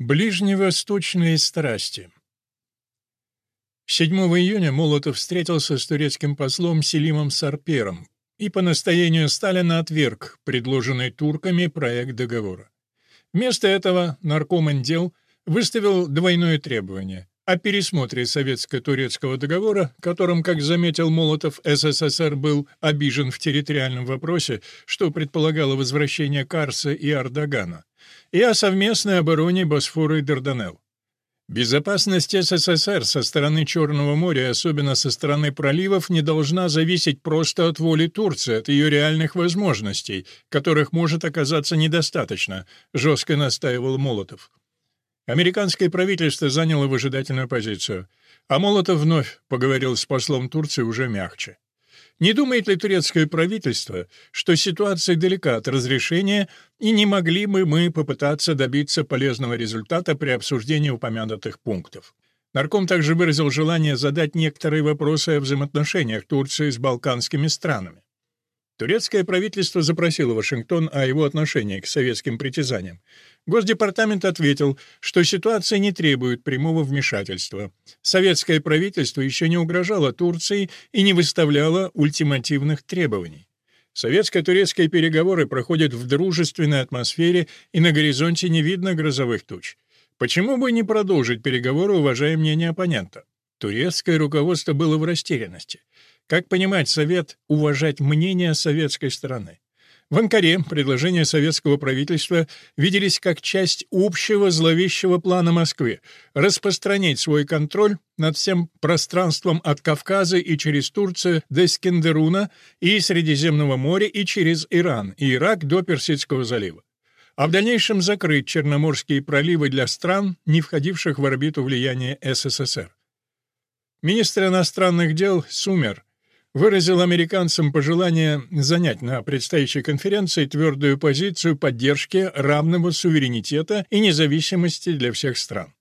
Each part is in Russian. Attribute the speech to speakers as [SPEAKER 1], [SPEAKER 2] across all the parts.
[SPEAKER 1] Ближневосточные страсти 7 июня Молотов встретился с турецким послом Селимом Сарпером и по настоянию Сталина отверг предложенный турками проект договора. Вместо этого нарком дел выставил двойное требование о пересмотре советско-турецкого договора, которым, как заметил Молотов, СССР был обижен в территориальном вопросе, что предполагало возвращение Карса и Ардагана, и о совместной обороне Босфора и Дарданелл. Безопасность СССР со стороны Черного моря, особенно со стороны проливов, не должна зависеть просто от воли Турции, от ее реальных возможностей, которых может оказаться недостаточно, жестко настаивал Молотов. Американское правительство заняло выжидательную позицию, а Молотов вновь поговорил с послом Турции уже мягче. Не думает ли турецкое правительство, что ситуация далека от разрешения, и не могли бы мы попытаться добиться полезного результата при обсуждении упомянутых пунктов? Нарком также выразил желание задать некоторые вопросы о взаимоотношениях Турции с балканскими странами. Турецкое правительство запросило Вашингтон о его отношении к советским притязаниям. Госдепартамент ответил, что ситуация не требует прямого вмешательства. Советское правительство еще не угрожало Турции и не выставляло ультимативных требований. Советско-турецкие переговоры проходят в дружественной атмосфере, и на горизонте не видно грозовых туч. Почему бы не продолжить переговоры, уважая мнение оппонента? Турецкое руководство было в растерянности. Как понимать совет уважать мнение советской стороны? В Анкаре предложения советского правительства виделись как часть общего зловещего плана Москвы распространить свой контроль над всем пространством от Кавказа и через Турцию до Скендеруна и Средиземного моря и через Иран и Ирак до Персидского залива а в дальнейшем закрыть Черноморские проливы для стран, не входивших в орбиту влияния СССР. Министр иностранных дел Сумер выразил американцам пожелание занять на предстоящей конференции твердую позицию поддержки равного суверенитета и независимости для всех стран.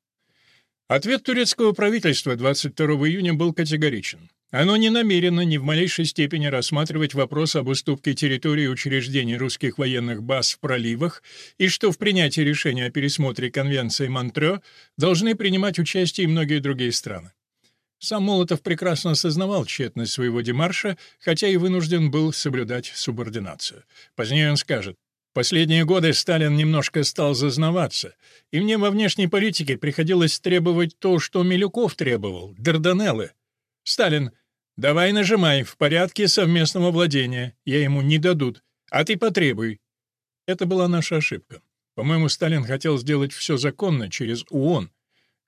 [SPEAKER 1] Ответ турецкого правительства 22 июня был категоричен. Оно не намерено ни в малейшей степени рассматривать вопрос об уступке территории учреждений русских военных баз в проливах и что в принятии решения о пересмотре Конвенции Монтрё должны принимать участие и многие другие страны. Сам Молотов прекрасно осознавал тщетность своего демарша, хотя и вынужден был соблюдать субординацию. Позднее он скажет, «Последние годы Сталин немножко стал зазнаваться, и мне во внешней политике приходилось требовать то, что Милюков требовал — Дарданеллы. Сталин, давай нажимай, в порядке совместного владения, я ему не дадут, а ты потребуй». Это была наша ошибка. По-моему, Сталин хотел сделать все законно через ООН,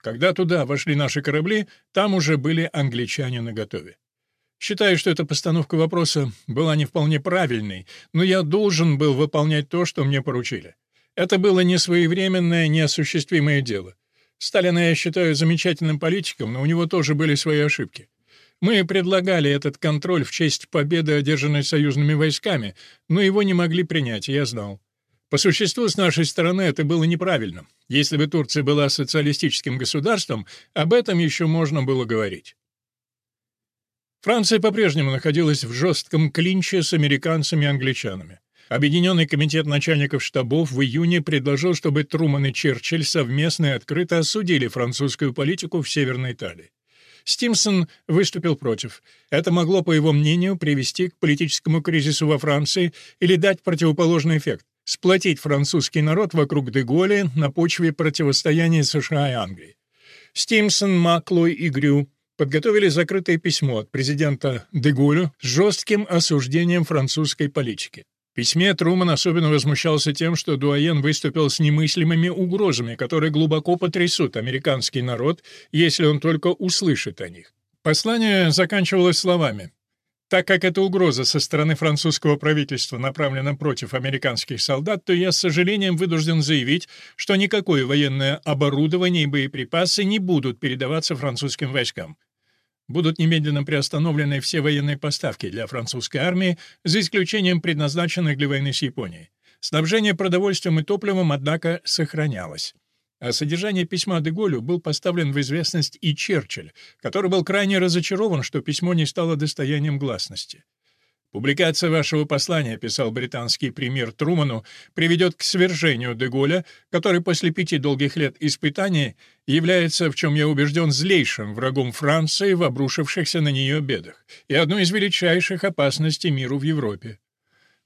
[SPEAKER 1] когда туда вошли наши корабли, там уже были англичане наготове. Считаю, что эта постановка вопроса была не вполне правильной, но я должен был выполнять то, что мне поручили. Это было не своевременное, неосуществимое дело. Сталина я считаю замечательным политиком, но у него тоже были свои ошибки. Мы предлагали этот контроль в честь победы, одержанной союзными войсками, но его не могли принять, я знал. По существу, с нашей стороны это было неправильно. Если бы Турция была социалистическим государством, об этом еще можно было говорить. Франция по-прежнему находилась в жестком клинче с американцами и англичанами. Объединенный комитет начальников штабов в июне предложил, чтобы Труман и Черчилль совместно и открыто осудили французскую политику в Северной Италии. Стимсон выступил против. Это могло, по его мнению, привести к политическому кризису во Франции или дать противоположный эффект сплотить французский народ вокруг Деголя на почве противостояния США и Англии. Стимсон, Маклой и Грю подготовили закрытое письмо от президента Деголю с жестким осуждением французской политики. В письме Труман особенно возмущался тем, что Дуаен выступил с немыслимыми угрозами, которые глубоко потрясут американский народ, если он только услышит о них. Послание заканчивалось словами так как эта угроза со стороны французского правительства направлена против американских солдат, то я с сожалением вынужден заявить, что никакое военное оборудование и боеприпасы не будут передаваться французским войскам. Будут немедленно приостановлены все военные поставки для французской армии, за исключением предназначенных для войны с Японией. Снабжение продовольствием и топливом, однако, сохранялось. О содержании письма Деголю был поставлен в известность и Черчилль, который был крайне разочарован, что письмо не стало достоянием гласности. Публикация вашего послания, писал британский премьер Труману, приведет к свержению Деголя, который после пяти долгих лет испытаний является, в чем я убежден, злейшим врагом Франции в обрушившихся на нее бедах и одной из величайших опасностей миру в Европе.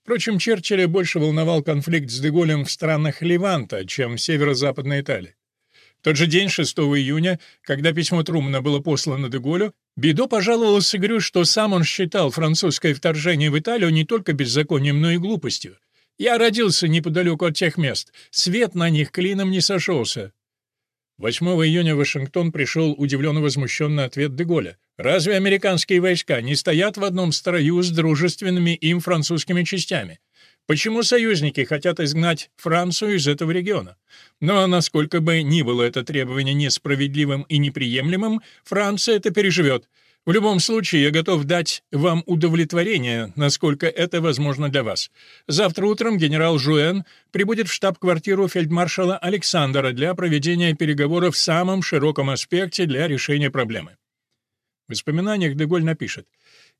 [SPEAKER 1] Впрочем, Черчилля больше волновал конфликт с Деголем в странах Леванта, чем в северо-западной Италии. В тот же день, 6 июня, когда письмо Трумана было послано Деголю, Бидо пожаловался Грю, что сам он считал французское вторжение в Италию не только беззаконием, но и глупостью. «Я родился неподалеку от тех мест. Свет на них клином не сошелся». 8 июня в Вашингтон пришел удивленно возмущенный ответ Деголя. «Разве американские войска не стоят в одном строю с дружественными им французскими частями? Почему союзники хотят изгнать Францию из этого региона? Но насколько бы ни было это требование несправедливым и неприемлемым, Франция это переживет. В любом случае, я готов дать вам удовлетворение, насколько это возможно для вас. Завтра утром генерал Жуэн прибудет в штаб-квартиру фельдмаршала Александра для проведения переговоров в самом широком аспекте для решения проблемы. В воспоминаниях Деголь напишет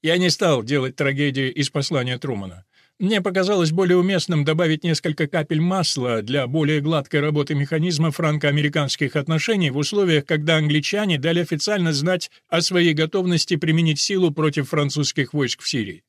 [SPEAKER 1] «Я не стал делать трагедии из послания Трумана. Мне показалось более уместным добавить несколько капель масла для более гладкой работы механизма франко-американских отношений в условиях, когда англичане дали официально знать о своей готовности применить силу против французских войск в Сирии.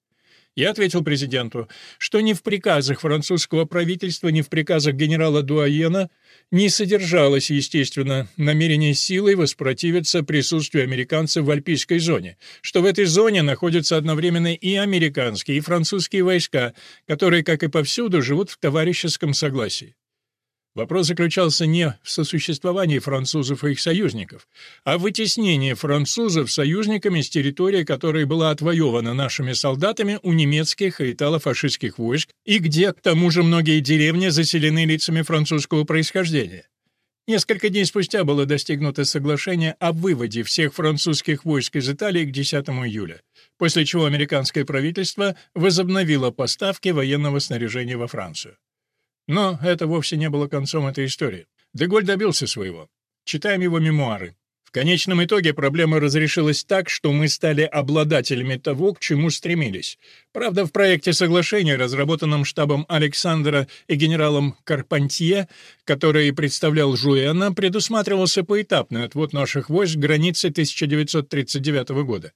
[SPEAKER 1] Я ответил президенту, что ни в приказах французского правительства, ни в приказах генерала Дуаена не содержалось, естественно, намерение силой воспротивиться присутствию американцев в Альпийской зоне, что в этой зоне находятся одновременно и американские, и французские войска, которые, как и повсюду, живут в товарищеском согласии. Вопрос заключался не в сосуществовании французов и их союзников, а в вытеснении французов союзниками с территории, которая была отвоевана нашими солдатами у немецких и итало-фашистских войск, и где, к тому же, многие деревни заселены лицами французского происхождения. Несколько дней спустя было достигнуто соглашение о выводе всех французских войск из Италии к 10 июля, после чего американское правительство возобновило поставки военного снаряжения во Францию. Но это вовсе не было концом этой истории. Деголь добился своего. Читаем его мемуары. В конечном итоге проблема разрешилась так, что мы стали обладателями того, к чему стремились. Правда, в проекте соглашения, разработанном штабом Александра и генералом Карпантье, который представлял Жуэна, предусматривался поэтапный отвод наших войск к границе 1939 года.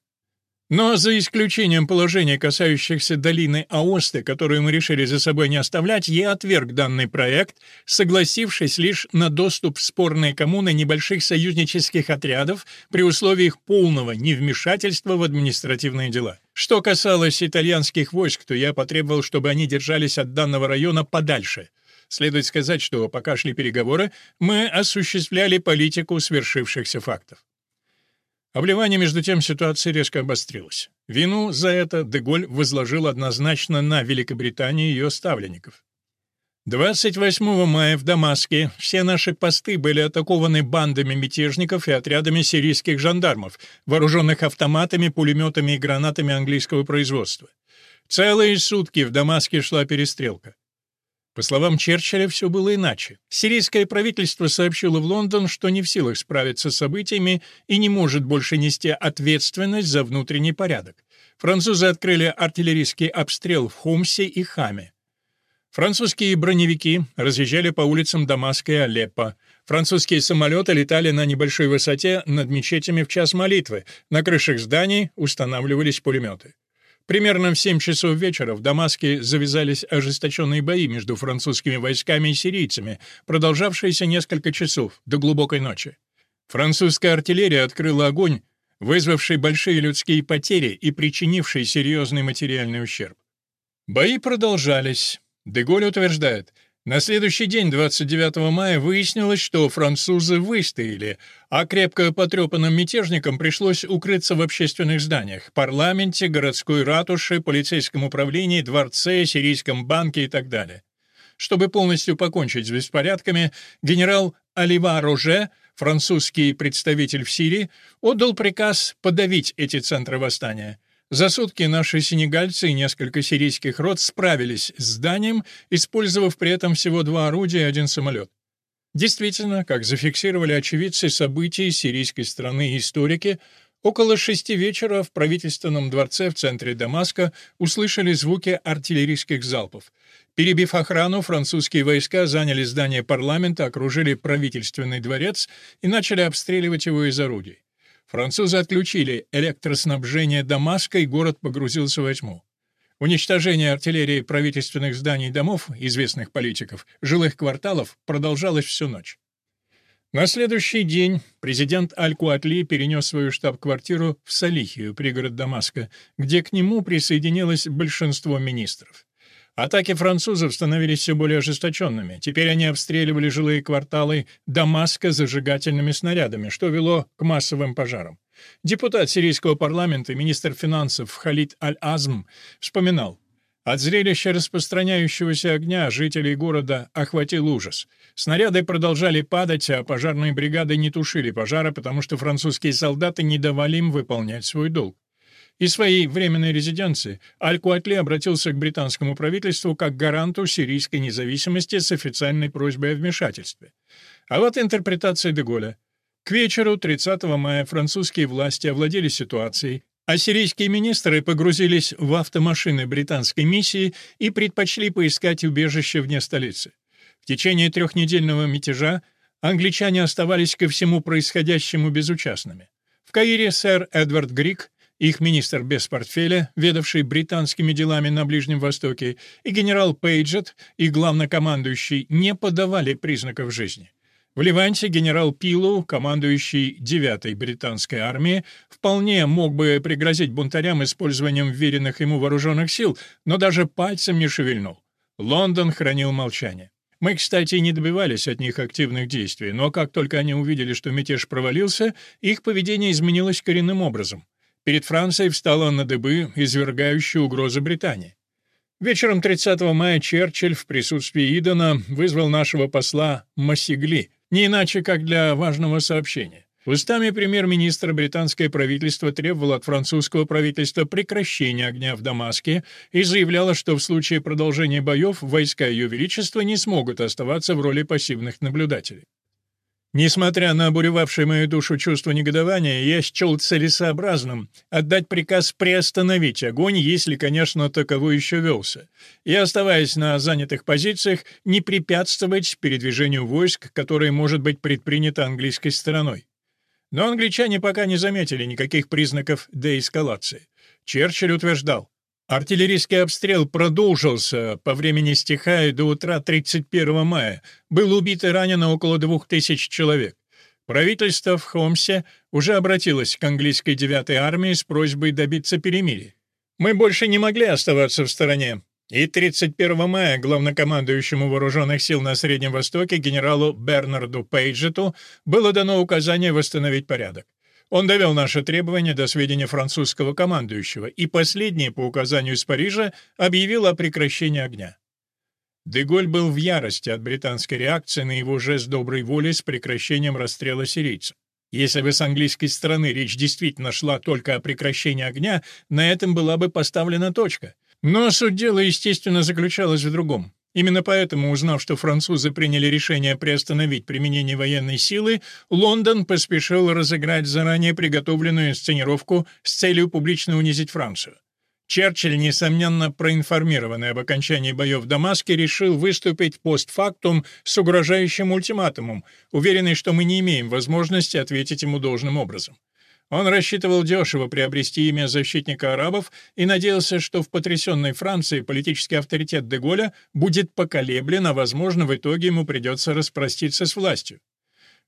[SPEAKER 1] Но за исключением положения, касающихся долины Аосты, которую мы решили за собой не оставлять, я отверг данный проект, согласившись лишь на доступ в спорные коммуны небольших союзнических отрядов при условии их полного невмешательства в административные дела. Что касалось итальянских войск, то я потребовал, чтобы они держались от данного района подальше. Следует сказать, что пока шли переговоры, мы осуществляли политику свершившихся фактов. Обливание, между тем, ситуации резко обострилась. Вину за это Деголь возложил однозначно на Великобританию и ее ставленников. 28 мая в Дамаске все наши посты были атакованы бандами мятежников и отрядами сирийских жандармов, вооруженных автоматами, пулеметами и гранатами английского производства. Целые сутки в Дамаске шла перестрелка. По словам Черчилля, все было иначе. Сирийское правительство сообщило в Лондон, что не в силах справиться с событиями и не может больше нести ответственность за внутренний порядок. Французы открыли артиллерийский обстрел в Хомсе и Хаме. Французские броневики разъезжали по улицам Дамаска и Алеппо. Французские самолеты летали на небольшой высоте над мечетями в час молитвы. На крышах зданий устанавливались пулеметы. Примерно в 7 часов вечера в Дамаске завязались ожесточенные бои между французскими войсками и сирийцами, продолжавшиеся несколько часов, до глубокой ночи. Французская артиллерия открыла огонь, вызвавший большие людские потери и причинивший серьезный материальный ущерб. Бои продолжались. Деголь утверждает, на следующий день, 29 мая, выяснилось, что французы выстояли, а крепко потрепанным мятежникам пришлось укрыться в общественных зданиях – парламенте, городской ратуше, полицейском управлении, дворце, сирийском банке и так далее. Чтобы полностью покончить с беспорядками, генерал Алива Роже, французский представитель в Сирии, отдал приказ подавить эти центры восстания – за сутки наши сенегальцы и несколько сирийских рот справились с зданием, использовав при этом всего два орудия и один самолет. Действительно, как зафиксировали очевидцы событий сирийской страны и историки, Около шести вечера в правительственном дворце в центре Дамаска услышали звуки артиллерийских залпов. Перебив охрану, французские войска заняли здание парламента, окружили правительственный дворец и начали обстреливать его из орудий. Французы отключили электроснабжение Дамаска, и город погрузился во тьму. Уничтожение артиллерии правительственных зданий и домов, известных политиков, жилых кварталов продолжалось всю ночь. На следующий день президент Аль-Куатли перенес свою штаб-квартиру в Салихию, пригород Дамаска, где к нему присоединилось большинство министров. Атаки французов становились все более ожесточенными. Теперь они обстреливали жилые кварталы Дамаска зажигательными снарядами, что вело к массовым пожарам. Депутат сирийского парламента, министр финансов Халид Аль-Азм вспоминал, от зрелища распространяющегося огня жителей города охватил ужас. Снаряды продолжали падать, а пожарные бригады не тушили пожара, потому что французские солдаты не давали им выполнять свой долг. Из своей временной резиденции Аль-Куатли обратился к британскому правительству как гаранту сирийской независимости с официальной просьбой о вмешательстве. А вот интерпретация Деголя. К вечеру 30 мая французские власти овладели ситуацией, Ассирийские министры погрузились в автомашины британской миссии и предпочли поискать убежище вне столицы. В течение трехнедельного мятежа англичане оставались ко всему происходящему безучастными. В Каире сэр Эдвард Грик, их министр без портфеля, ведавший британскими делами на Ближнем Востоке, и генерал Пейджет, их главнокомандующий, не подавали признаков жизни. В Ливанте генерал Пилу, командующий 9-й британской армией, вполне мог бы пригрозить бунтарям использованием веренных ему вооруженных сил, но даже пальцем не шевельнул. Лондон хранил молчание. Мы, кстати, не добивались от них активных действий, но как только они увидели, что мятеж провалился, их поведение изменилось коренным образом. Перед Францией встала на дыбы извергающая угроза Британии. Вечером 30 мая Черчилль в присутствии Идона вызвал нашего посла Массигли, не иначе, как для важного сообщения. Устами премьер-министра британское правительство требовало от французского правительства прекращения огня в Дамаске и заявляло, что в случае продолжения боев войска Ее Величества не смогут оставаться в роли пассивных наблюдателей. Несмотря на обуревавшее мою душу чувство негодования, я счел целесообразным отдать приказ приостановить огонь, если, конечно, таковой еще велся, и, оставаясь на занятых позициях, не препятствовать передвижению войск, которое может быть предпринято английской стороной. Но англичане пока не заметили никаких признаков деэскалации. Черчилль утверждал, Артиллерийский обстрел продолжился по времени стихая до утра 31 мая. Было убито и ранено около двух тысяч человек. Правительство в Хомсе уже обратилось к английской 9-й армии с просьбой добиться перемирия. Мы больше не могли оставаться в стороне. И 31 мая главнокомандующему вооруженных сил на Среднем Востоке генералу Бернарду Пейджету было дано указание восстановить порядок. Он довел наши требования до сведения французского командующего, и последний, по указанию из Парижа, объявил о прекращении огня. Деголь был в ярости от британской реакции на его жест доброй воли с прекращением расстрела сирийцев. Если бы с английской стороны речь действительно шла только о прекращении огня, на этом была бы поставлена точка. Но суть дела, естественно, заключалась в другом. Именно поэтому, узнав, что французы приняли решение приостановить применение военной силы, Лондон поспешил разыграть заранее приготовленную инсценировку с целью публично унизить Францию. Черчилль, несомненно проинформированный об окончании боев в Дамаске, решил выступить постфактум с угрожающим ультиматумом, уверенный, что мы не имеем возможности ответить ему должным образом. Он рассчитывал дешево приобрести имя защитника арабов и надеялся, что в потрясенной Франции политический авторитет Деголя будет поколеблен, а, возможно, в итоге ему придется распроститься с властью.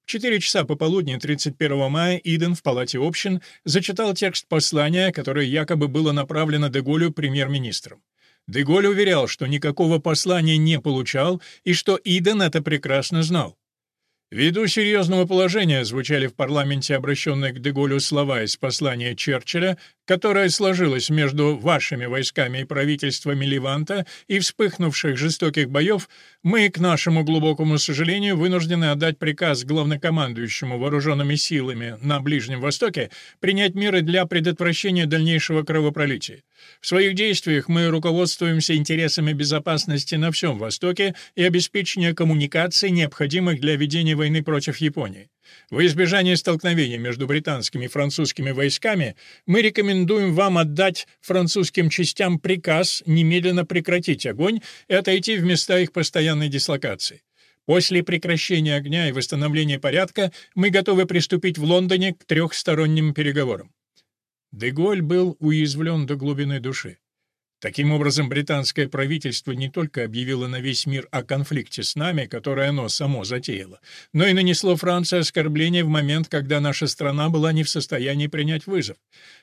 [SPEAKER 1] В 4 часа пополудни 31 мая Иден в Палате общин зачитал текст послания, которое якобы было направлено Деголю премьер-министром. Деголь уверял, что никакого послания не получал и что Иден это прекрасно знал. Ввиду серьезного положения звучали в парламенте обращенные к Деголю слова из послания Черчилля, которое сложилось между вашими войсками и правительствами Ливанта и вспыхнувших жестоких боев, мы, к нашему глубокому сожалению, вынуждены отдать приказ главнокомандующему вооруженными силами на Ближнем Востоке принять меры для предотвращения дальнейшего кровопролития. В своих действиях мы руководствуемся интересами безопасности на всем Востоке и обеспечения коммуникаций, необходимых для ведения войны против Японии. Во избежание столкновений между британскими и французскими войсками мы рекомендуем вам отдать французским частям приказ немедленно прекратить огонь и отойти в места их постоянной дислокации. После прекращения огня и восстановления порядка мы готовы приступить в Лондоне к трехсторонним переговорам. Деголь был уязвлен до глубины души. Таким образом, британское правительство не только объявило на весь мир о конфликте с нами, которое оно само затеяло, но и нанесло Франции оскорбление в момент, когда наша страна была не в состоянии принять вызов.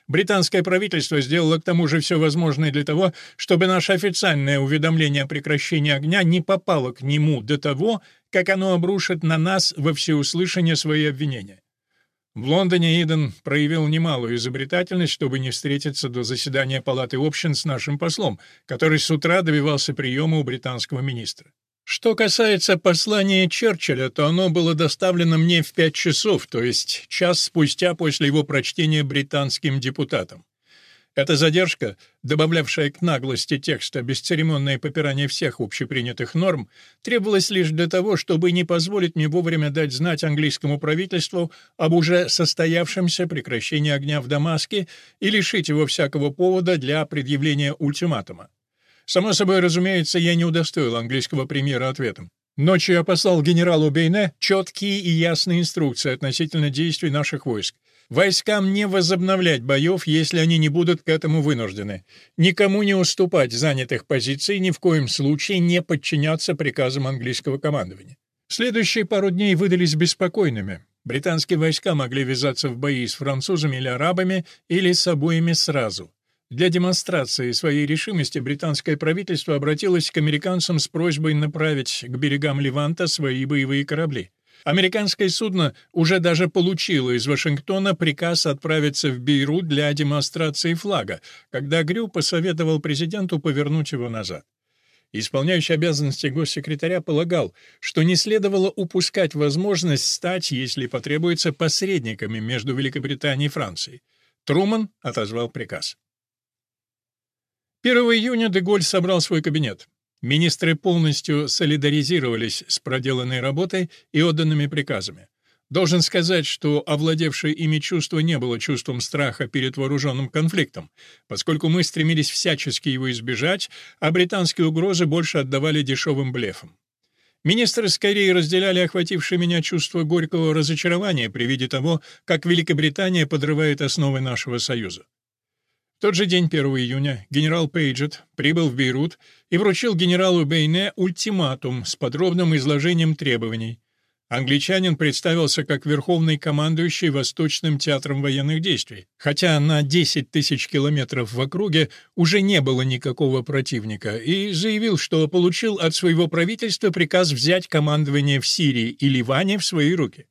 [SPEAKER 1] Британское правительство сделало к тому же все возможное для того, чтобы наше официальное уведомление о прекращении огня не попало к нему до того, как оно обрушит на нас во всеуслышание свои обвинения. В Лондоне Иден проявил немалую изобретательность, чтобы не встретиться до заседания Палаты общин с нашим послом, который с утра добивался приема у британского министра. Что касается послания Черчилля, то оно было доставлено мне в пять часов, то есть час спустя после его прочтения британским депутатам. Эта задержка, добавлявшая к наглости текста бесцеремонное попирание всех общепринятых норм, требовалась лишь для того, чтобы не позволить мне вовремя дать знать английскому правительству об уже состоявшемся прекращении огня в Дамаске и лишить его всякого повода для предъявления ультиматума. Само собой, разумеется, я не удостоил английского премьера ответом. Ночью я послал генералу Бейне четкие и ясные инструкции относительно действий наших войск. Войскам не возобновлять боев, если они не будут к этому вынуждены. Никому не уступать занятых позиций, ни в коем случае не подчиняться приказам английского командования. Следующие пару дней выдались беспокойными. Британские войска могли ввязаться в бои с французами или арабами, или с обоими сразу. Для демонстрации своей решимости британское правительство обратилось к американцам с просьбой направить к берегам Леванта свои боевые корабли. Американское судно уже даже получило из Вашингтона приказ отправиться в Бейрут для демонстрации флага, когда Грю посоветовал президенту повернуть его назад. Исполняющий обязанности госсекретаря полагал, что не следовало упускать возможность стать, если потребуется, посредниками между Великобританией и Францией. Труман отозвал приказ. 1 июня Деголь собрал свой кабинет. Министры полностью солидаризировались с проделанной работой и отданными приказами. Должен сказать, что овладевшее ими чувство не было чувством страха перед вооруженным конфликтом, поскольку мы стремились всячески его избежать, а британские угрозы больше отдавали дешевым блефам. Министры скорее разделяли охватившее меня чувство горького разочарования при виде того, как Великобритания подрывает основы нашего союза тот же день, 1 июня, генерал Пейджет прибыл в Бейрут и вручил генералу Бейне ультиматум с подробным изложением требований. Англичанин представился как верховный командующий Восточным театром военных действий, хотя на 10 тысяч километров в округе уже не было никакого противника, и заявил, что получил от своего правительства приказ взять командование в Сирии и Ливане в свои руки.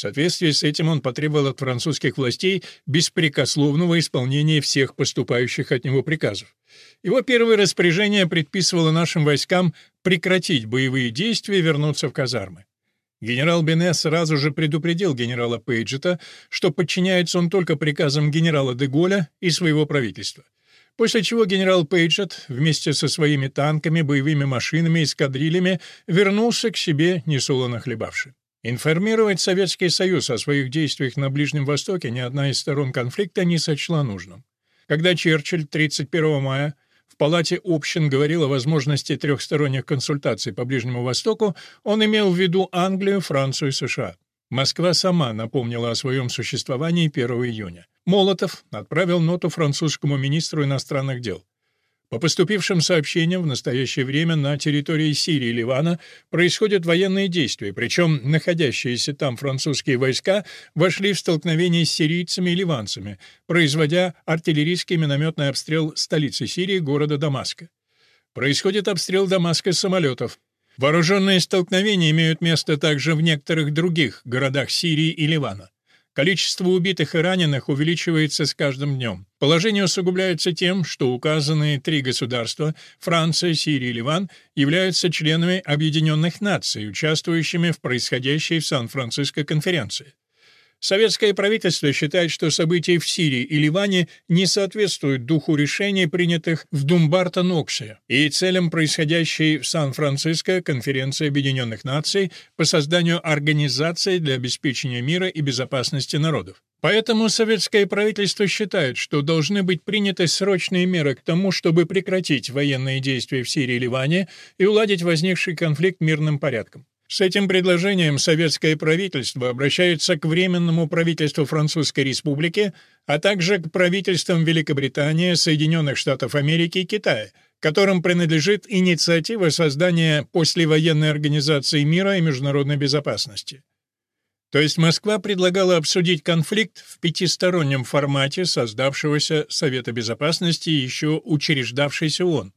[SPEAKER 1] В соответствии с этим он потребовал от французских властей беспрекословного исполнения всех поступающих от него приказов. Его первое распоряжение предписывало нашим войскам прекратить боевые действия и вернуться в казармы. Генерал Бене сразу же предупредил генерала Пейджета, что подчиняется он только приказам генерала де Голля и своего правительства. После чего генерал Пейджет вместе со своими танками, боевыми машинами и эскадрильями вернулся к себе несолоно хлебавший. Информировать Советский Союз о своих действиях на Ближнем Востоке ни одна из сторон конфликта не сочла нужным. Когда Черчилль 31 мая в Палате общин говорил о возможности трехсторонних консультаций по Ближнему Востоку, он имел в виду Англию, Францию и США. Москва сама напомнила о своем существовании 1 июня. Молотов отправил ноту французскому министру иностранных дел. По поступившим сообщениям, в настоящее время на территории Сирии и Ливана происходят военные действия, причем находящиеся там французские войска вошли в столкновение с сирийцами и ливанцами, производя артиллерийский минометный обстрел столицы Сирии, города Дамаска. Происходит обстрел Дамаска с самолетов. Вооруженные столкновения имеют место также в некоторых других городах Сирии и Ливана. Количество убитых и раненых увеличивается с каждым днем. Положение усугубляется тем, что указанные три государства – Франция, Сирия и Ливан – являются членами Объединенных Наций, участвующими в происходящей в Сан-Франциско конференции. Советское правительство считает, что события в Сирии и Ливане не соответствуют духу решений, принятых в Думбарта-Ноксе, и целям происходящей в Сан-Франциско конференции Объединенных Наций по созданию организации для обеспечения мира и безопасности народов. Поэтому советское правительство считает, что должны быть приняты срочные меры к тому, чтобы прекратить военные действия в Сирии и Ливане и уладить возникший конфликт мирным порядком. С этим предложением советское правительство обращается к Временному правительству Французской Республики, а также к правительствам Великобритании, Соединенных Штатов Америки и Китая, которым принадлежит инициатива создания послевоенной организации мира и международной безопасности. То есть Москва предлагала обсудить конфликт в пятистороннем формате создавшегося Совета Безопасности и еще учреждавшейся ООН.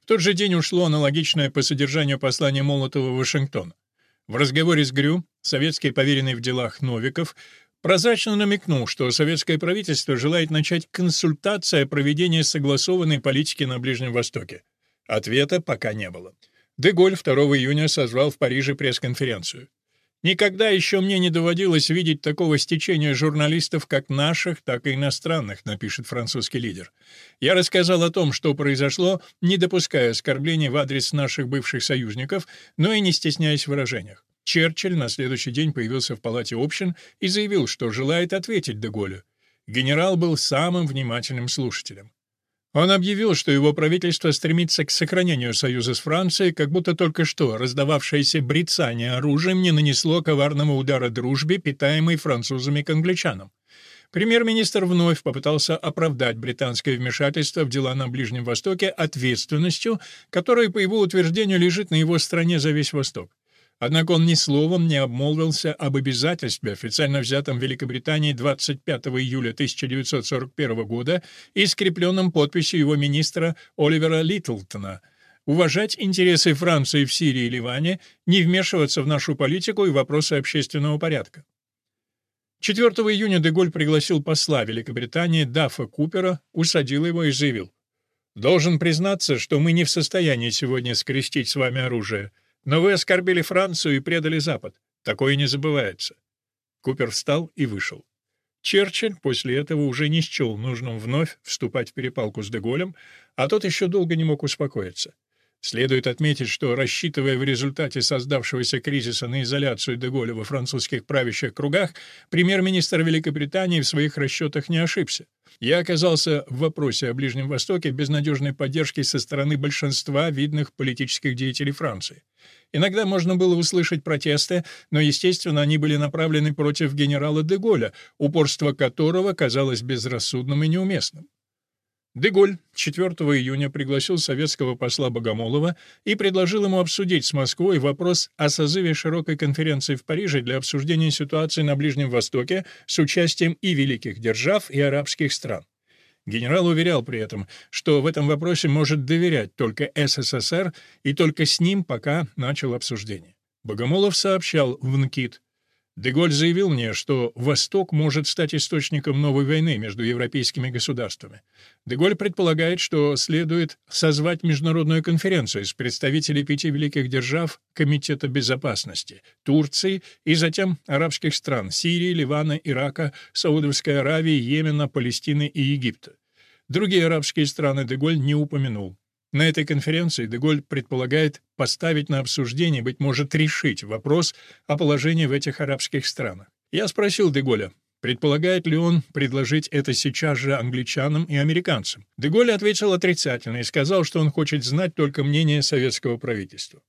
[SPEAKER 1] В тот же день ушло аналогичное по содержанию послание Молотова в Вашингтон. В разговоре с Грю советский поверенный в делах Новиков прозрачно намекнул, что советское правительство желает начать консультации о проведении согласованной политики на Ближнем Востоке. Ответа пока не было. Деголь 2 июня созвал в Париже пресс-конференцию. «Никогда еще мне не доводилось видеть такого стечения журналистов как наших, так и иностранных», напишет французский лидер. «Я рассказал о том, что произошло, не допуская оскорблений в адрес наших бывших союзников, но и не стесняясь в выражениях. Черчилль на следующий день появился в палате общин и заявил, что желает ответить Деголю. Генерал был самым внимательным слушателем. Он объявил, что его правительство стремится к сохранению союза с Францией, как будто только что раздававшееся брецание оружием не нанесло коварного удара дружбе, питаемой французами к англичанам. Премьер-министр вновь попытался оправдать британское вмешательство в дела на Ближнем Востоке ответственностью, которая, по его утверждению, лежит на его стране за весь Восток. Однако он ни словом не обмолвился об обязательстве, официально взятом в Великобритании 25 июля 1941 года и скрепленном подписью его министра Оливера Литлтона уважать интересы Франции в Сирии и Ливане, не вмешиваться в нашу политику и вопросы общественного порядка. 4 июня Деголь пригласил посла Великобритании Даффа Купера, усадил его и заявил, «Должен признаться, что мы не в состоянии сегодня скрестить с вами оружие». Но вы оскорбили Францию и предали Запад. Такое не забывается». Купер встал и вышел. Черчилль после этого уже не счел нужным вновь вступать в перепалку с Деголем, а тот еще долго не мог успокоиться. Следует отметить, что, рассчитывая в результате создавшегося кризиса на изоляцию Деголя во французских правящих кругах, премьер-министр Великобритании в своих расчетах не ошибся. Я оказался в вопросе о Ближнем Востоке без надежной поддержки со стороны большинства видных политических деятелей Франции. Иногда можно было услышать протесты, но, естественно, они были направлены против генерала Деголя, упорство которого казалось безрассудным и неуместным. Деголь 4 июня пригласил советского посла Богомолова и предложил ему обсудить с Москвой вопрос о созыве широкой конференции в Париже для обсуждения ситуации на Ближнем Востоке с участием и великих держав, и арабских стран. Генерал уверял при этом, что в этом вопросе может доверять только СССР и только с ним пока начал обсуждение. Богомолов сообщал в НКИД, Деголь заявил мне, что Восток может стать источником новой войны между европейскими государствами. Деголь предполагает, что следует созвать международную конференцию с представителей пяти великих держав Комитета безопасности, Турции и затем арабских стран Сирии, Ливана, Ирака, Саудовской Аравии, Йемена, Палестины и Египта. Другие арабские страны Деголь не упомянул. На этой конференции Деголь предполагает поставить на обсуждение, быть может, решить вопрос о положении в этих арабских странах. Я спросил Деголя, предполагает ли он предложить это сейчас же англичанам и американцам. Деголь ответил отрицательно и сказал, что он хочет знать только мнение советского правительства.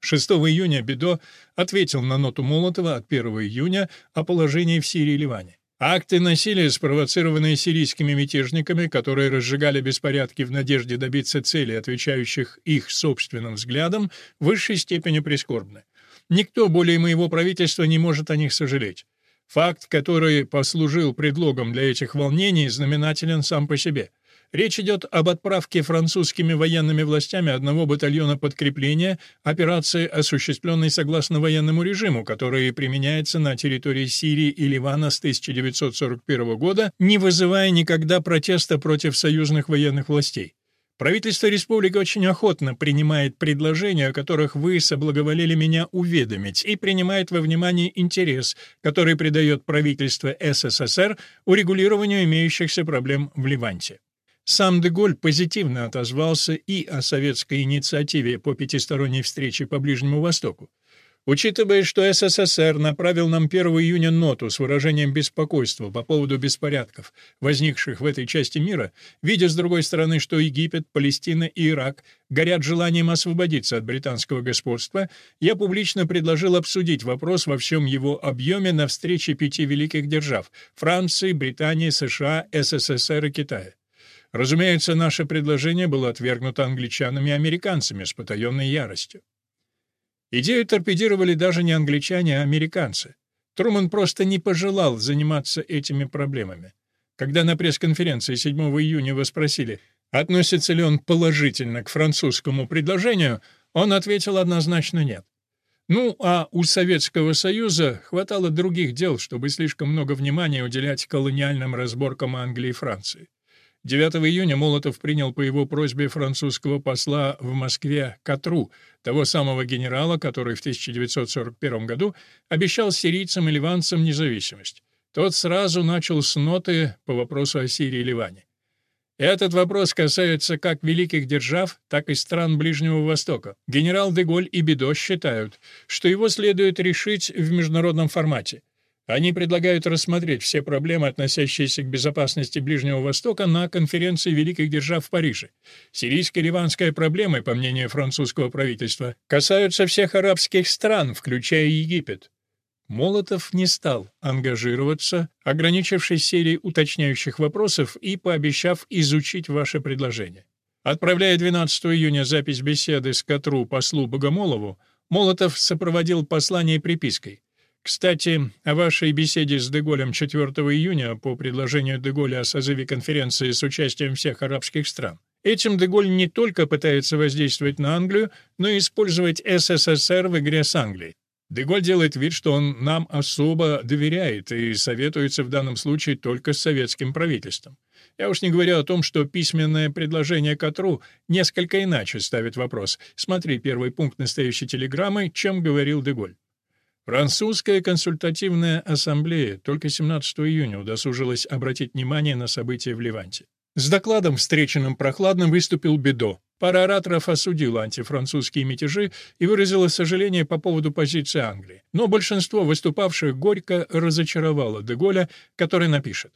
[SPEAKER 1] 6 июня Бедо ответил на ноту Молотова от 1 июня о положении в Сирии и Ливане. Акты насилия, спровоцированные сирийскими мятежниками, которые разжигали беспорядки в надежде добиться цели, отвечающих их собственным взглядам, в высшей степени прискорбны. Никто более моего правительства не может о них сожалеть. Факт, который послужил предлогом для этих волнений, знаменателен сам по себе — Речь идет об отправке французскими военными властями одного батальона подкрепления, операции, осуществленной согласно военному режиму, который применяется на территории Сирии и Ливана с 1941 года, не вызывая никогда протеста против союзных военных властей. Правительство республики очень охотно принимает предложения, о которых вы соблаговолили меня уведомить, и принимает во внимание интерес, который придает правительство СССР урегулированию имеющихся проблем в Ливанте. Сам Деголь позитивно отозвался и о советской инициативе по пятисторонней встрече по Ближнему Востоку. Учитывая, что СССР направил нам 1 июня ноту с выражением беспокойства по поводу беспорядков, возникших в этой части мира, видя, с другой стороны, что Египет, Палестина и Ирак горят желанием освободиться от британского господства, я публично предложил обсудить вопрос во всем его объеме на встрече пяти великих держав — Франции, Британии, США, СССР и Китая. Разумеется, наше предложение было отвергнуто англичанами и американцами с потаенной яростью. Идею торпедировали даже не англичане, а американцы. Труман просто не пожелал заниматься этими проблемами. Когда на пресс-конференции 7 июня его спросили, относится ли он положительно к французскому предложению, он ответил однозначно нет. Ну, а у Советского Союза хватало других дел, чтобы слишком много внимания уделять колониальным разборкам Англии и Франции. 9 июня Молотов принял по его просьбе французского посла в Москве Катру, того самого генерала, который в 1941 году обещал сирийцам и ливанцам независимость. Тот сразу начал с ноты по вопросу о Сирии и Ливане. Этот вопрос касается как великих держав, так и стран Ближнего Востока. Генерал Деголь и Бедо считают, что его следует решить в международном формате. Они предлагают рассмотреть все проблемы, относящиеся к безопасности Ближнего Востока, на конференции великих держав в Париже. Сирийско-ливанская проблемы, по мнению французского правительства, касаются всех арабских стран, включая Египет. Молотов не стал ангажироваться, ограничившись серией уточняющих вопросов и пообещав изучить ваше предложение. Отправляя 12 июня запись беседы с Катру послу Богомолову, Молотов сопроводил послание припиской кстати, о вашей беседе с Деголем 4 июня по предложению Деголя о созыве конференции с участием всех арабских стран. Этим Деголь не только пытается воздействовать на Англию, но и использовать СССР в игре с Англией. Деголь делает вид, что он нам особо доверяет и советуется в данном случае только с советским правительством. Я уж не говорю о том, что письменное предложение Катру несколько иначе ставит вопрос. Смотри первый пункт настоящей телеграммы, чем говорил Деголь. Французская консультативная ассамблея только 17 июня удосужилась обратить внимание на события в Ливанте. С докладом, встреченным прохладным, выступил Бедо. Пара ораторов осудила антифранцузские мятежи и выразила сожаление по поводу позиции Англии. Но большинство выступавших горько разочаровало Деголя, который напишет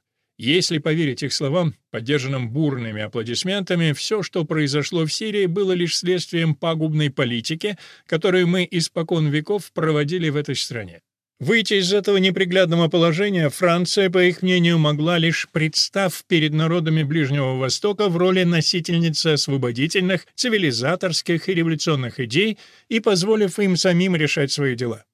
[SPEAKER 1] если поверить их словам, поддержанным бурными аплодисментами, все, что произошло в Сирии, было лишь следствием пагубной политики, которую мы испокон веков проводили в этой стране. Выйти из этого неприглядного положения Франция, по их мнению, могла лишь представ перед народами Ближнего Востока в роли носительницы освободительных, цивилизаторских и революционных идей и позволив им самим решать свои дела.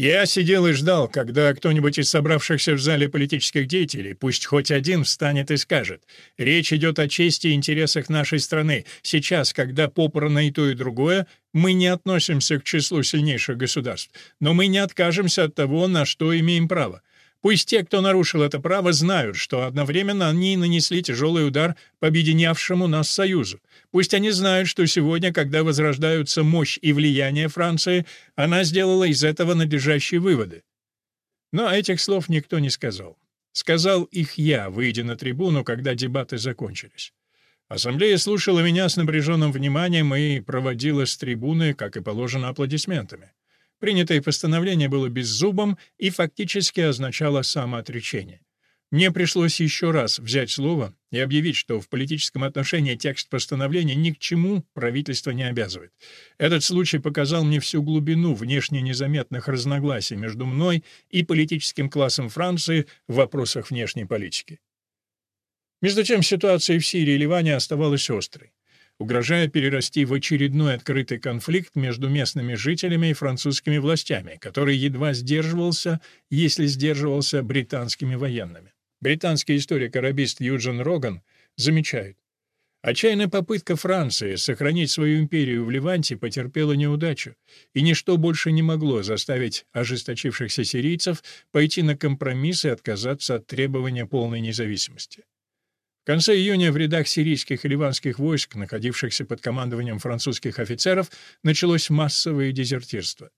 [SPEAKER 1] Я сидел и ждал, когда кто-нибудь из собравшихся в зале политических деятелей, пусть хоть один, встанет и скажет. Речь идет о чести и интересах нашей страны. Сейчас, когда попрано и то, и другое, мы не относимся к числу сильнейших государств, но мы не откажемся от того, на что имеем право. Пусть те, кто нарушил это право, знают, что одновременно они нанесли тяжелый удар по объединявшему нас Союзу. Пусть они знают, что сегодня, когда возрождаются мощь и влияние Франции, она сделала из этого надлежащие выводы. Но этих слов никто не сказал. Сказал их я, выйдя на трибуну, когда дебаты закончились. Ассамблея слушала меня с напряженным вниманием и проводила с трибуны, как и положено, аплодисментами. Принятое постановление было беззубым и фактически означало самоотречение. Мне пришлось еще раз взять слово и объявить, что в политическом отношении текст постановления ни к чему правительство не обязывает. Этот случай показал мне всю глубину внешне незаметных разногласий между мной и политическим классом Франции в вопросах внешней политики. Между тем ситуация в Сирии и Ливане оставалась острой угрожая перерасти в очередной открытый конфликт между местными жителями и французскими властями, который едва сдерживался, если сдерживался британскими военными. Британский историк-арабист Юджин Роган замечает, Отчаянная попытка Франции сохранить свою империю в Ливанте потерпела неудачу, и ничто больше не могло заставить ожесточившихся сирийцев пойти на компромисс и отказаться от требования полной независимости конце июня в рядах сирийских и ливанских войск, находившихся под командованием французских офицеров, началось массовое дезертирство.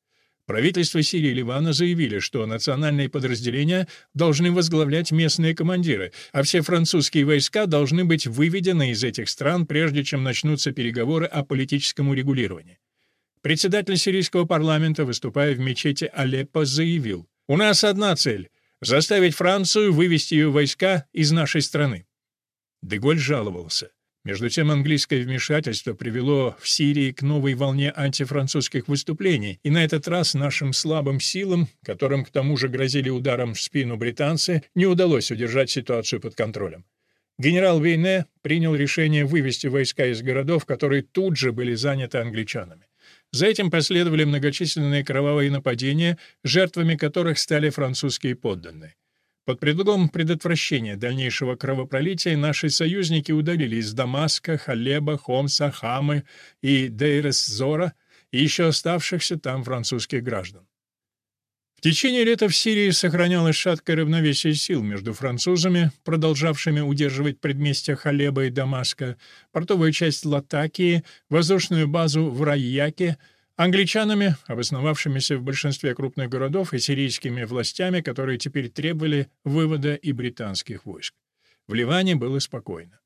[SPEAKER 1] Правительство Сирии и Ливана заявили, что национальные подразделения должны возглавлять местные командиры, а все французские войска должны быть выведены из этих стран, прежде чем начнутся переговоры о политическом урегулировании. Председатель сирийского парламента, выступая в мечети Алеппо, заявил, «У нас одна цель — заставить Францию вывести ее войска из нашей страны». Деголь жаловался. Между тем английское вмешательство привело в Сирии к новой волне антифранцузских выступлений, и на этот раз нашим слабым силам, которым к тому же грозили ударом в спину британцы, не удалось удержать ситуацию под контролем. Генерал Вейне принял решение вывести войска из городов, которые тут же были заняты англичанами. За этим последовали многочисленные кровавые нападения, жертвами которых стали французские подданные. Под предлогом предотвращения дальнейшего кровопролития наши союзники удалили из Дамаска, Халеба, Хомса, Хамы и Дейрес-Зора и еще оставшихся там французских граждан. В течение лета в Сирии сохранялось шаткое равновесие сил между французами, продолжавшими удерживать предместья Халеба и Дамаска, портовую часть Латакии, воздушную базу в Райяке — Англичанами, обосновавшимися в большинстве крупных городов, и сирийскими властями, которые теперь требовали вывода и британских войск. В Ливане было спокойно.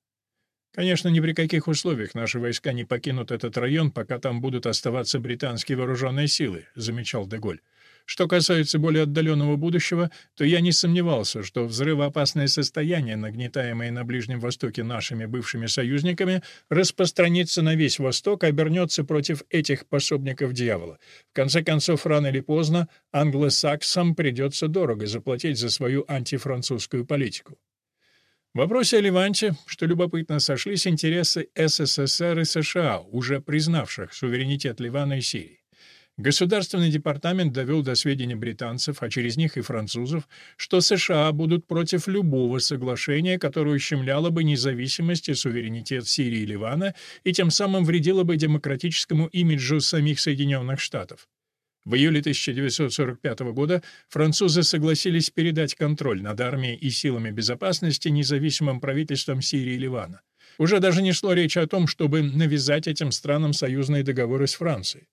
[SPEAKER 1] Конечно, ни при каких условиях наши войска не покинут этот район, пока там будут оставаться британские вооруженные силы, замечал Деголь. Что касается более отдаленного будущего, то я не сомневался, что взрывоопасное состояние, нагнетаемое на Ближнем Востоке нашими бывшими союзниками, распространится на весь Восток и обернется против этих пособников дьявола. В конце концов, рано или поздно англосаксам придется дорого заплатить за свою антифранцузскую политику. В вопросе о Ливанте, что любопытно, сошлись интересы СССР и США, уже признавших суверенитет Ливана и Сирии. Государственный департамент довел до сведения британцев, а через них и французов, что США будут против любого соглашения, которое ущемляло бы независимость и суверенитет Сирии и Ливана и тем самым вредило бы демократическому имиджу самих Соединенных Штатов. В июле 1945 года французы согласились передать контроль над армией и силами безопасности независимым правительствам Сирии и Ливана. Уже даже не шло речи о том, чтобы навязать этим странам союзные договоры с Францией.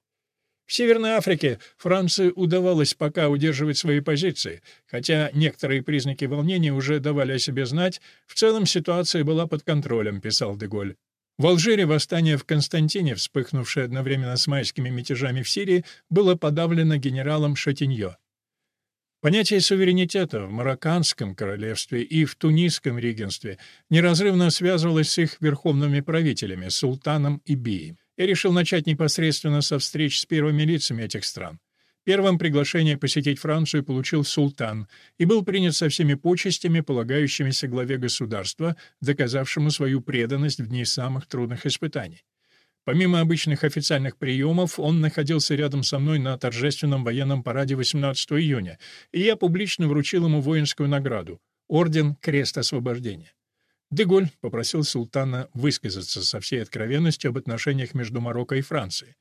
[SPEAKER 1] В Северной Африке Франции удавалось пока удерживать свои позиции, хотя некоторые признаки волнения уже давали о себе знать, в целом ситуация была под контролем, писал Деголь. В Алжире восстание в Константине, вспыхнувшее одновременно с майскими мятежами в Сирии, было подавлено генералом Шатиньо. Понятие суверенитета в Марокканском королевстве и в Тунисском регенстве неразрывно связывалось с их верховными правителями, султаном и бием. Я решил начать непосредственно со встреч с первыми лицами этих стран. Первым приглашение посетить Францию получил султан и был принят со всеми почестями, полагающимися главе государства, доказавшему свою преданность в дни самых трудных испытаний. Помимо обычных официальных приемов, он находился рядом со мной на торжественном военном параде 18 июня, и я публично вручил ему воинскую награду — орден Крест Освобождения. Деголь попросил султана высказаться со всей откровенностью об отношениях между Марокко и Францией.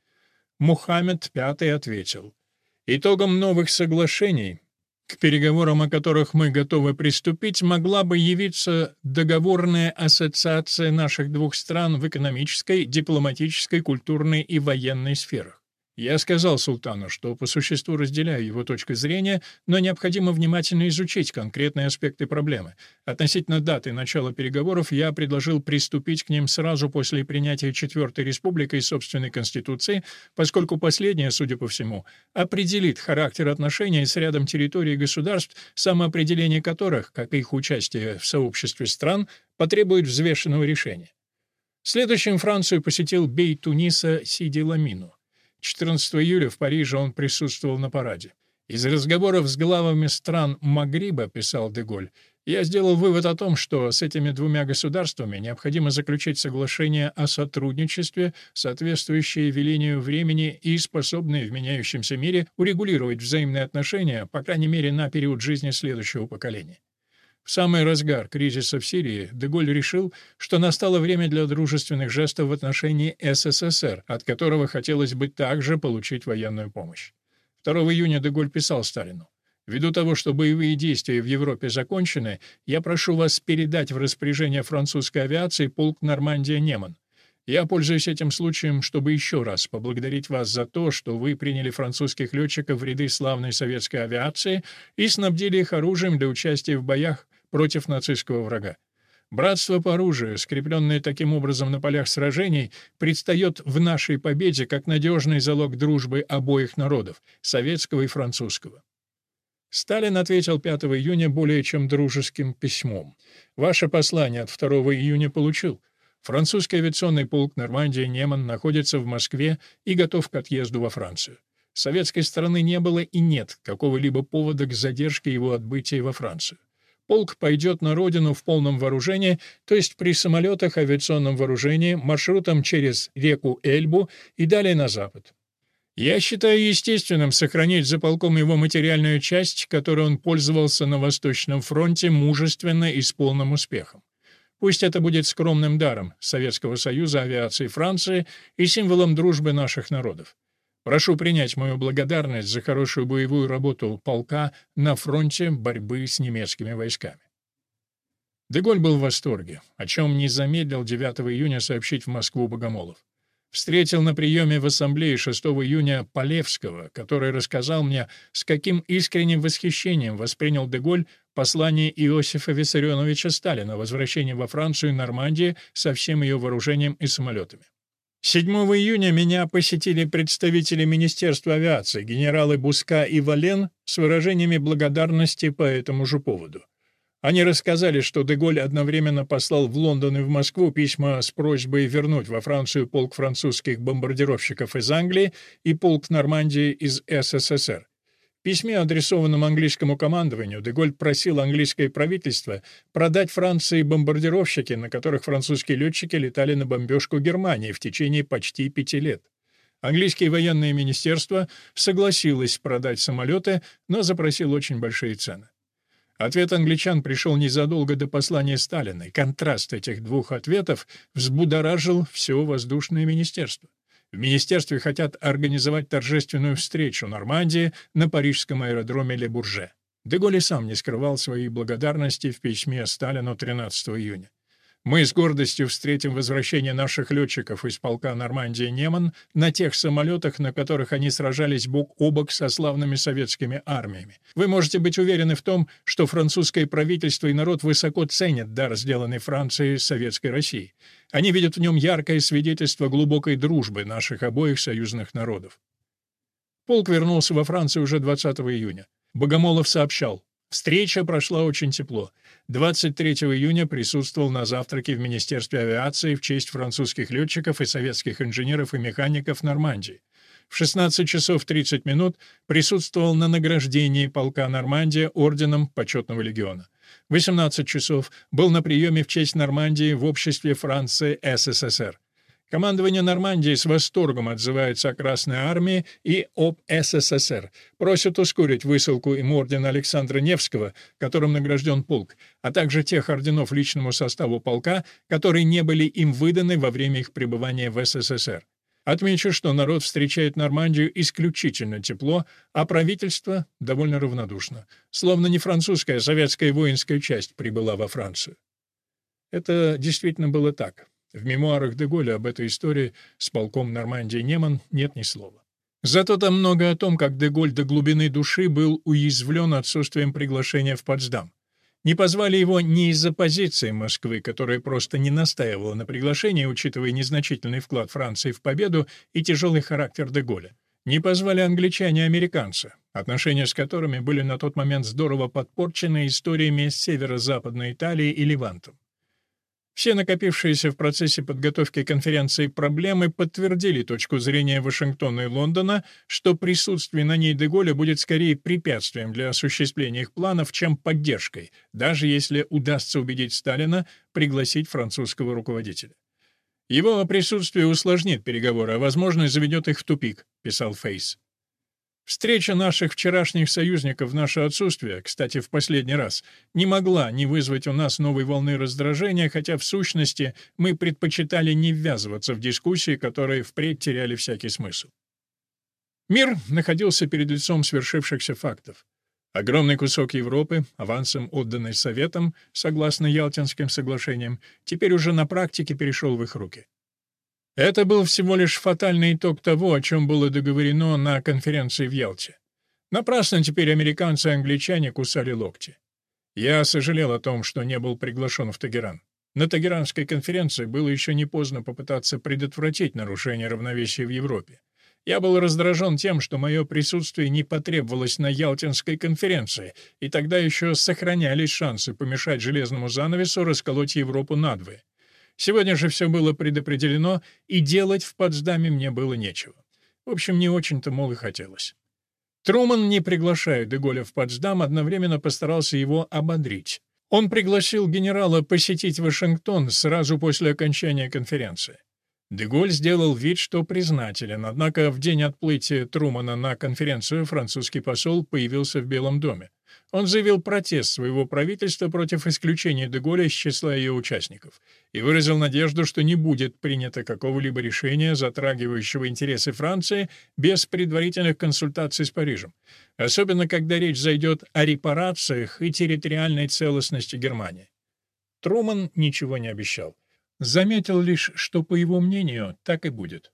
[SPEAKER 1] Мухаммед V ответил — Итогом новых соглашений, к переговорам о которых мы готовы приступить, могла бы явиться договорная ассоциация наших двух стран в экономической, дипломатической, культурной и военной сферах. Я сказал султану, что по существу разделяю его точку зрения, но необходимо внимательно изучить конкретные аспекты проблемы. Относительно даты начала переговоров я предложил приступить к ним сразу после принятия Четвертой Республикой собственной Конституции, поскольку последняя, судя по всему, определит характер отношений с рядом территорий и государств, самоопределение которых, как и их участие в сообществе стран, потребует взвешенного решения. Следующим Францию посетил бей Туниса Сиди Ламину. 14 июля в Париже он присутствовал на параде. Из разговоров с главами стран Магриба, писал Деголь, я сделал вывод о том, что с этими двумя государствами необходимо заключить соглашение о сотрудничестве, соответствующее велению времени и способное в меняющемся мире урегулировать взаимные отношения, по крайней мере, на период жизни следующего поколения. В самый разгар кризиса в Сирии Деголь решил, что настало время для дружественных жестов в отношении СССР, от которого хотелось бы также получить военную помощь. 2 июня Деголь писал Сталину Ввиду того, что боевые действия в Европе закончены, я прошу вас передать в распоряжение французской авиации полк Нормандия-Неман. Я пользуюсь этим случаем, чтобы еще раз поблагодарить вас за то, что вы приняли французских летчиков в ряды славной советской авиации и снабдили их оружием для участия в боях против нацистского врага. Братство по оружию, скрепленное таким образом на полях сражений, предстает в нашей победе как надежный залог дружбы обоих народов — советского и французского. Сталин ответил 5 июня более чем дружеским письмом. «Ваше послание от 2 июня получил. Французский авиационный полк Нормандия Неман находится в Москве и готов к отъезду во Францию. Советской стороны не было и нет какого-либо повода к задержке его отбытия во Францию. Полк пойдет на родину в полном вооружении, то есть при самолетах авиационном вооружении, маршрутом через реку Эльбу и далее на запад. Я считаю естественным сохранить за полком его материальную часть, которой он пользовался на Восточном фронте мужественно и с полным успехом. Пусть это будет скромным даром Советского Союза авиации Франции и символом дружбы наших народов. Прошу принять мою благодарность за хорошую боевую работу полка на фронте борьбы с немецкими войсками. Деголь был в восторге, о чем не замедлил 9 июня сообщить в Москву Богомолов. Встретил на приеме в ассамблее 6 июня Полевского, который рассказал мне, с каким искренним восхищением воспринял Деголь послание Иосифа Виссарионовича Сталина о возвращении во Францию и Нормандии со всем ее вооружением и самолетами. 7 июня меня посетили представители Министерства авиации, генералы Буска и Вален, с выражениями благодарности по этому же поводу. Они рассказали, что Деголь одновременно послал в Лондон и в Москву письма с просьбой вернуть во Францию полк французских бомбардировщиков из Англии и полк Нормандии из СССР. Письме, адресованном английскому командованию, Деголь просил английское правительство продать Франции бомбардировщики, на которых французские летчики летали на бомбежку Германии в течение почти пяти лет. Английское военное министерство согласилось продать самолеты, но запросило очень большие цены. Ответ англичан пришел незадолго до послания Сталина, и контраст этих двух ответов взбудоражил все воздушное министерство. В министерстве хотят организовать торжественную встречу Нормандии на парижском аэродроме Ле-Бурже. Деголь сам не скрывал своей благодарности в письме Сталину 13 июня. Мы с гордостью встретим возвращение наших летчиков из полка Нормандия-Неман на тех самолетах, на которых они сражались бок о бок со славными советскими армиями. Вы можете быть уверены в том, что французское правительство и народ высоко ценят дар, сделанный Францией Советской Россией. Они видят в нем яркое свидетельство глубокой дружбы наших обоих союзных народов. Полк вернулся во Францию уже 20 июня. Богомолов сообщал, Встреча прошла очень тепло. 23 июня присутствовал на завтраке в Министерстве авиации в честь французских летчиков и советских инженеров и механиков Нормандии. В 16 часов 30 минут присутствовал на награждении полка Нормандия орденом почетного легиона. В 18 часов был на приеме в честь Нормандии в обществе Франции СССР. Командование Нормандии с восторгом отзывается о Красной Армии и об СССР. Просят ускорить высылку им ордена Александра Невского, которым награжден полк, а также тех орденов личному составу полка, которые не были им выданы во время их пребывания в СССР. Отмечу, что народ встречает Нормандию исключительно тепло, а правительство довольно равнодушно. Словно не французская, а советская воинская часть прибыла во Францию. Это действительно было так. В мемуарах Деголя об этой истории с полком Нормандии-Неман нет ни слова. Зато там много о том, как Деголь до глубины души был уязвлен отсутствием приглашения в Потсдам. Не позвали его не из-за позиции Москвы, которая просто не настаивала на приглашении, учитывая незначительный вклад Франции в победу и тяжелый характер Деголя. Не позвали англичане и американцы, отношения с которыми были на тот момент здорово подпорчены историями северо-западной Италии и Левантом. Все накопившиеся в процессе подготовки конференции проблемы подтвердили точку зрения Вашингтона и Лондона, что присутствие на ней Деголя будет скорее препятствием для осуществления их планов, чем поддержкой, даже если удастся убедить Сталина пригласить французского руководителя. Его присутствие усложнит переговоры, а, возможно, заведет их в тупик, писал Фейс. Встреча наших вчерашних союзников в наше отсутствие, кстати, в последний раз, не могла не вызвать у нас новой волны раздражения, хотя в сущности мы предпочитали не ввязываться в дискуссии, которые впредь теряли всякий смысл. Мир находился перед лицом свершившихся фактов. Огромный кусок Европы, авансом отданный Советам, согласно Ялтинским соглашениям, теперь уже на практике перешел в их руки. Это был всего лишь фатальный итог того, о чем было договорено на конференции в Ялте. Напрасно теперь американцы и англичане кусали локти. Я сожалел о том, что не был приглашен в Тегеран. На Тегеранской конференции было еще не поздно попытаться предотвратить нарушение равновесия в Европе. Я был раздражен тем, что мое присутствие не потребовалось на Ялтинской конференции, и тогда еще сохранялись шансы помешать железному занавесу расколоть Европу надвое. Сегодня же все было предопределено, и делать в Потсдаме мне было нечего. В общем, не очень-то, мол, и хотелось. Труман, не приглашая Деголя в Потсдам, одновременно постарался его ободрить. Он пригласил генерала посетить Вашингтон сразу после окончания конференции. Деголь сделал вид, что признателен, однако в день отплытия Трумана на конференцию французский посол появился в Белом доме. Он заявил протест своего правительства против исключения Деголя из числа ее участников и выразил надежду, что не будет принято какого-либо решения, затрагивающего интересы Франции, без предварительных консультаций с Парижем, особенно когда речь зайдет о репарациях и территориальной целостности Германии. Труман ничего не обещал. Заметил лишь, что, по его мнению, так и будет.